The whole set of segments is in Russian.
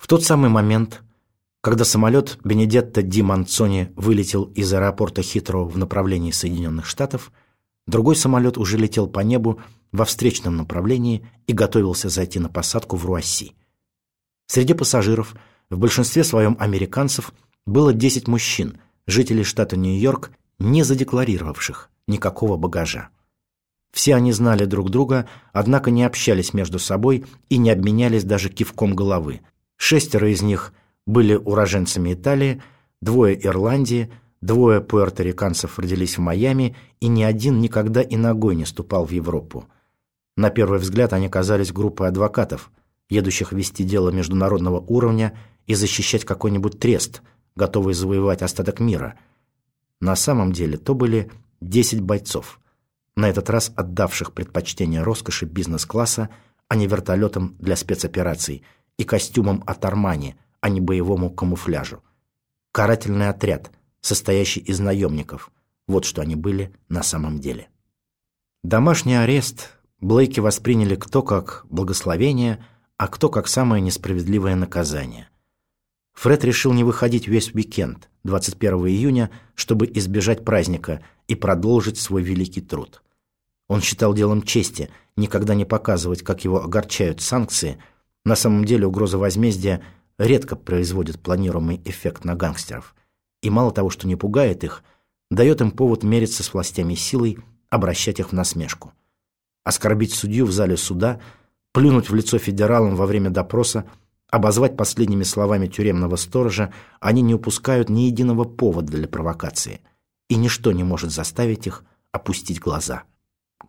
В тот самый момент, когда самолет Бенедетто Ди Манцони вылетел из аэропорта Хитроу в направлении Соединенных Штатов, другой самолет уже летел по небу во встречном направлении и готовился зайти на посадку в Руасси. Среди пассажиров, в большинстве своем американцев, было 10 мужчин, жителей штата Нью-Йорк, не задекларировавших никакого багажа. Все они знали друг друга, однако не общались между собой и не обменялись даже кивком головы. Шестеро из них были уроженцами Италии, двое Ирландии, двое пуэрториканцев родились в Майами, и ни один никогда и ногой не ступал в Европу. На первый взгляд они казались группой адвокатов, едущих вести дело международного уровня и защищать какой-нибудь трест, готовый завоевать остаток мира. На самом деле то были 10 бойцов – на этот раз отдавших предпочтение роскоши бизнес-класса, а не вертолетам для спецопераций и костюмам от Армани, а не боевому камуфляжу. Карательный отряд, состоящий из наемников. Вот что они были на самом деле. Домашний арест Блейки восприняли кто как благословение, а кто как самое несправедливое наказание. Фред решил не выходить весь уикенд, 21 июня, чтобы избежать праздника и продолжить свой великий труд. Он считал делом чести никогда не показывать, как его огорчают санкции. На самом деле угроза возмездия редко производит планируемый эффект на гангстеров. И мало того, что не пугает их, дает им повод мериться с властями силой, обращать их в насмешку. Оскорбить судью в зале суда, плюнуть в лицо федералам во время допроса, обозвать последними словами тюремного сторожа, они не упускают ни единого повода для провокации. И ничто не может заставить их опустить глаза.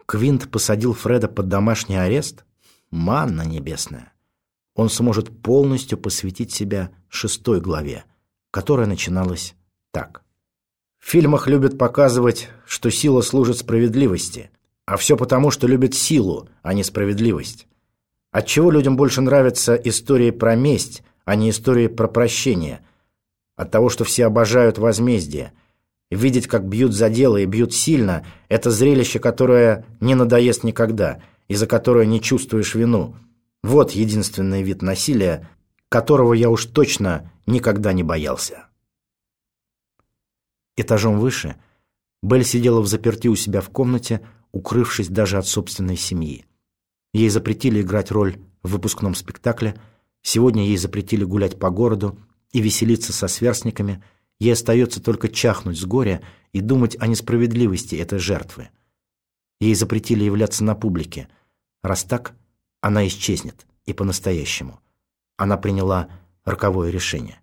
Квинт посадил Фреда под домашний арест? Манна небесная. Он сможет полностью посвятить себя шестой главе, которая начиналась так. В фильмах любят показывать, что сила служит справедливости, а все потому, что любят силу, а не справедливость. Отчего людям больше нравятся истории про месть, а не истории про прощение? От того, что все обожают возмездие, Видеть, как бьют за дело и бьют сильно – это зрелище, которое не надоест никогда, и за которое не чувствуешь вину. Вот единственный вид насилия, которого я уж точно никогда не боялся. Этажом выше Белль сидела в заперти у себя в комнате, укрывшись даже от собственной семьи. Ей запретили играть роль в выпускном спектакле, сегодня ей запретили гулять по городу и веселиться со сверстниками – Ей остается только чахнуть с горя и думать о несправедливости этой жертвы. Ей запретили являться на публике. Раз так, она исчезнет, и по-настоящему. Она приняла роковое решение.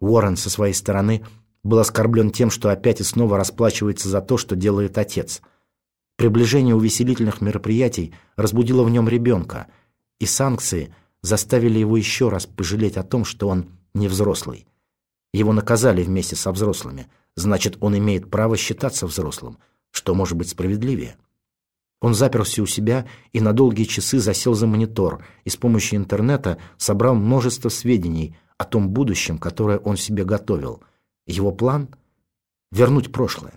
Уоррен со своей стороны был оскорблен тем, что опять и снова расплачивается за то, что делает отец. Приближение увеселительных мероприятий разбудило в нем ребенка, и санкции заставили его еще раз пожалеть о том, что он не взрослый. Его наказали вместе со взрослыми. Значит, он имеет право считаться взрослым, что может быть справедливее. Он заперся у себя и на долгие часы засел за монитор и с помощью интернета собрал множество сведений о том будущем, которое он себе готовил. Его план — вернуть прошлое,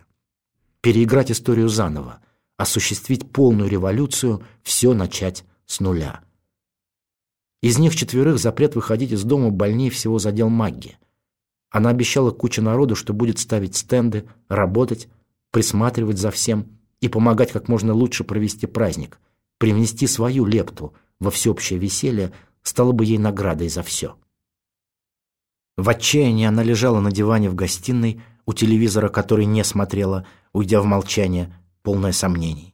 переиграть историю заново, осуществить полную революцию, все начать с нуля. Из них четверых запрет выходить из дома больнее всего задел Магги. Она обещала куче народу, что будет ставить стенды, работать, присматривать за всем и помогать как можно лучше провести праздник. Привнести свою лепту во всеобщее веселье стало бы ей наградой за все. В отчаянии она лежала на диване в гостиной, у телевизора, который не смотрела, уйдя в молчание, полное сомнений.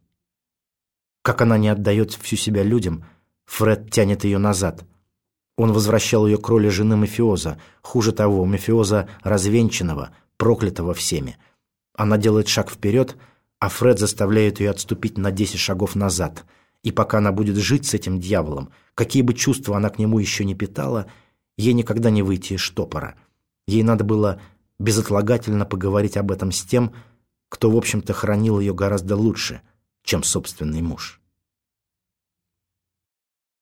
Как она не отдает всю себя людям, Фред тянет ее назад – он возвращал ее к роли жены мафиоза, хуже того, мафиоза развенчанного, проклятого всеми. Она делает шаг вперед, а Фред заставляет ее отступить на десять шагов назад. И пока она будет жить с этим дьяволом, какие бы чувства она к нему еще не питала, ей никогда не выйти из штопора. Ей надо было безотлагательно поговорить об этом с тем, кто, в общем-то, хранил ее гораздо лучше, чем собственный муж.